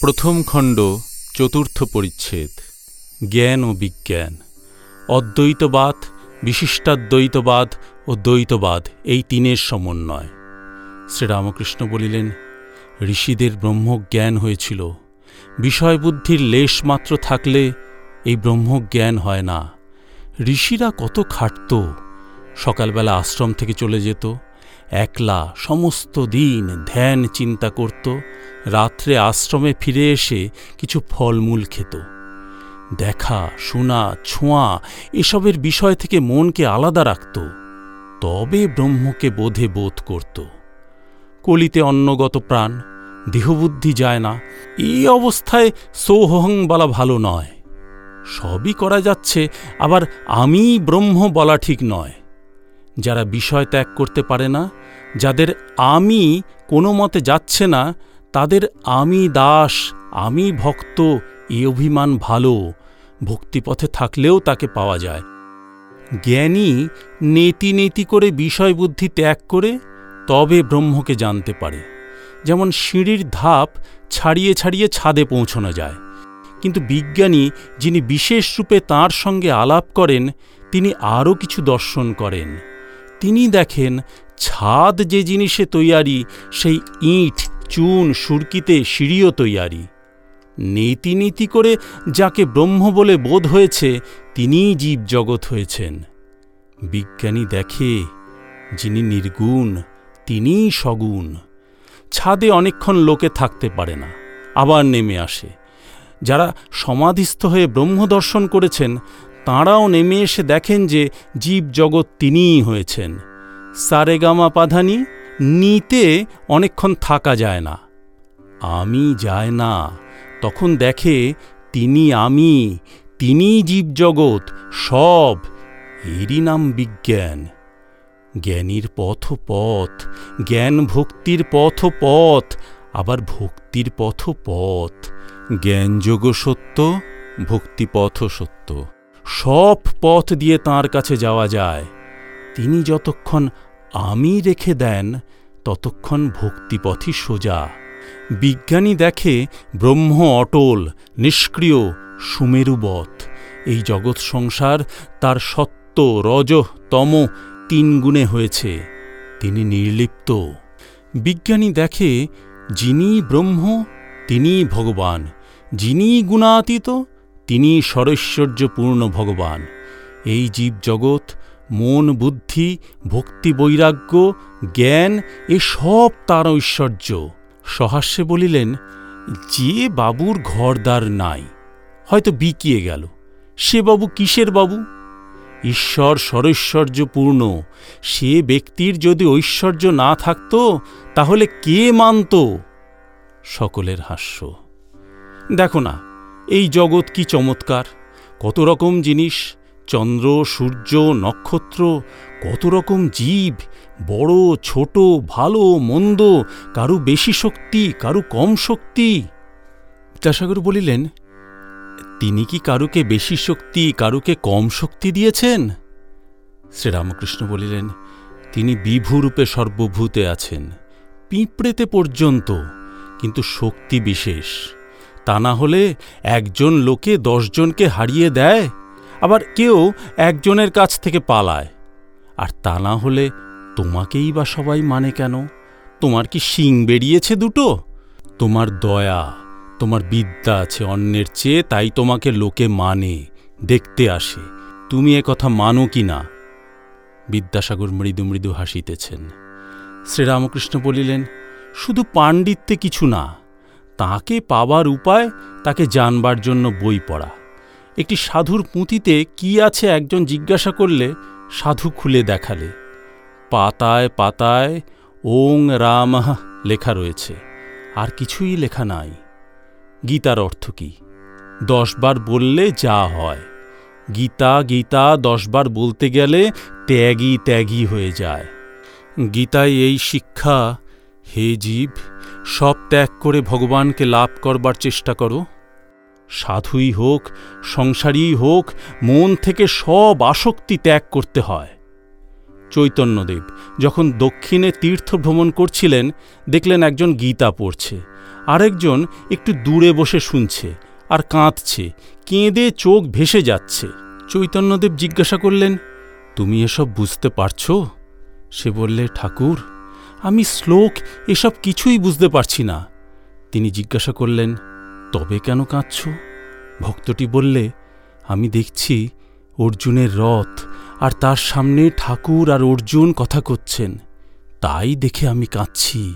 প্রথম খণ্ড, চতুর্থ পরিচ্ছেদ, জ্ঞান ও বিজ্ঞান। অদ্বৈতবাদ, বিশিষ্টাদ্বৈতবাদ ও দ্বৈতবাদ এই তিনের সমন্বয়। শ্রীরামকৃষ্ণ বলিলেন, ঋষিদের ব্রহ্মজ্ঞান হয়েছিল। বিষয়বুদ্ধির লেশ মাত্র থাকলে এই ব্রহ্মজ্ঞান হয় না। ঋষিরা কত খাটত। সকালবেলা আশ্রম থেকে চলে যেত। একলা সমস্ত দিন ধ্যান চিন্তা করত, রাত্রে আশ্রমে ফিরে এসে কিছু ফলমূল খেত। দেখা, শোনা, ছোঁয়া এসবের বিষয় থেকে মনকে আলাদা রাখত, তবে ব্রহ্মকে বোধে বোধ করত। কলিতে অন্নগত প্রাণ, দেহবুদ্ধি যায় না এই অবস্থায় সৌহং বলা ভালো নয়। সবই করা যাচ্ছে, আবার আমি ব্রহ্ম বলা ঠিক নয়। যারা বিষয় ত্যাগ করতে পারে না, যাদের আমি কোনো মতে যাচ্ছে না, তাদের আমি দাস, আমি ভক্ত, এ অভিমান ভালো। ভক্তিপথে থাকলেও তাকে পাওয়া যায়। জ্ঞানী নেতি নেতি করে বিষয় বুদ্ধি ত্যাগ করে তবে ব্রহ্মকে জানতে পারে। যেমন সিঁড়ির ধাপ ছাড়িয়ে ছাড়িয়ে ছাদে পৌঁছানো যায়। কিন্তু বিজ্ঞানী যিনি বিশেষ রূপে তাঁর সঙ্গে আলাপ করেন, তিনি আরও কিছু দর্শন করেন। তিনি দেখেন, ছাদ যে জিনিসে তৈয়ারি, সেই ইট, চুন, সুরকিতে সিঁড়িও তৈয়ারি। নীতি নীতি করে যাকে ব্রহ্ম বলে বোধ হয়েছে, তিনিই জীব জগৎ হয়েছেন। বিজ্ঞানী দেখে, যিনি নির্গুণ, তিনিই সগুণ। ছাদে অনেকক্ষণ লোকে থাকতে পারে না, আবার নেমে আসে। যারা সমাধিস্থ হয়ে ব্রহ্ম দর্শন করেছেন তাঁরাও নেমে এসে দেখেন যে জীব জগৎ তিনিই হয়েছেন। সারেগামা পাধানি, নিতে অনেকক্ষণ থাকা যায় না। আমি যায় না। তখন দেখে তিনি আমি তিনি জীবজগৎ, সব। এরই নাম বিজ্ঞান। জ্ঞানীর পথ পথ, জ্ঞান ভক্তির পথ পথ, আবার ভক্তির পথ পথ। জ্ঞানযোগ সত্য, ভক্তিপথ সত্য। সব পথ দিয়ে তাঁর কাছে যাওয়া যায়। তিনি যতক্ষণ আমি রেখে দেন, ততক্ষণ ভক্তিপথই সোজা। বিজ্ঞানী দেখে ব্রহ্ম অটল, নিষ্ক্রিয় সুমেরুবৎ এই জগৎ সংসার তার সত্য, রজ, তম তিন গুণে হয়েছে। তিনি নির্লিপ্ত। বিজ্ঞানী দেখে, যিনি ব্রহ্ম তিনি ভগবান। যিনি গুণাতীত তিনি সরৈশ্বর্যপূর্ণ ভগবান। এই জীব জগৎ মন, বুদ্ধি, ভক্তি, বৈরাগ্য, জ্ঞান, এ সব তার ঐশ্বর্য। সহাস্যে বলিলেন, যে বাবুর ঘরদার নাই, হয়তো বিকিয়ে গেল। সে বাবু কিসের বাবু? ঈশ্বর সরৈশ্বর্যপূর্ণ। সে ব্যক্তির যদি ঐশ্বর্য না থাকত, তাহলে কে মানত? সকলের হাস্য। দেখো না এই জগৎ কি চমৎকার? কত রকম জিনিস, চন্দ্র, সূর্য, নক্ষত্র, কত রকম জীব, বড়, ছোট, ভালো, মন্দ, কারু বেশি শক্তি, কারু কম শক্তি। বিদ্যাসাগর বলিলেন, তিনি কি কারুকে বেশি শক্তি, কারুকে কম শক্তি দিয়েছেন? শ্রীরামকৃষ্ণ বলিলেন, তিনি বিভুরূপে সর্বভূতে আছেন, পিঁপড়েতে পর্যন্ত, কিন্তু শক্তি বিশেষ। তা না হলে একজন লোকে দশজনকে হারিয়ে দেয়, আবার কেউ একজনের কাছ থেকে পালায়। আর তা না হলে তোমাকেই বা সবাই মানে কেন? তোমার কি শিং বেরিয়েছে দুটো? তোমার দয়া, তোমার বিদ্যা আছে অন্যের চেয়ে, তাই তোমাকে লোকে মানে দেখতে আসে। তুমি এ কথা মানো কি না? বিদ্যাসাগর মৃদু মৃদু হাসিতেছেন। শ্রীরামকৃষ্ণ বলিলেন, শুধু পাণ্ডিত্যে কিছু না তাকে পাবার উপায় তাকে জানবার জন্য বই পড়া। একটি সাধুর পুঁথিতে কি আছে একজন জিজ্ঞাসা করলে সাধু খুলে দেখালে। পাতায় পাতায় ওং রাম লেখা রয়েছে, আর কিছুই লেখা নাই। গীতার অর্থ কি? দশবার বললে যা হয়। গীতা গীতা দশবার বলতে গেলে ত্যাগী ত্যাগী হয়ে যায়। গীতায় এই শিক্ষা হে জীব, সব ত্যাগ করে ভগবানকে লাভ করবার চেষ্টা করো। সাধুই হোক সংসারী হোক, মন থেকে সব আসক্তি ত্যাগ করতে হয়। চৈতন্যদেব যখন দক্ষিণে তীর্থ ভ্রমণ করছিলেন, দেখলেন একজন গীতা পড়ছে। আরেকজন একটু দূরে বসে শুনছে আর কাঁদছে, কেঁদে চোখ ভেসে যাচ্ছে। চৈতন্যদেব জিজ্ঞাসা করলেন, তুমি এসব বুঝতে পারছ? সে বললে, ঠাকুর আমি শ্লোক এসব কিছুই বুঝতে পারছি না। তিনি জিজ্ঞাসা করলেন, তবে কেন কাঁদছ? ভক্তটি বললে, আমি দেখছি অর্জুনের রথ আর তার সামনে ঠাকুর আর অর্জুন কথা করছেন। তাই দেখে আমি কাঁদছি।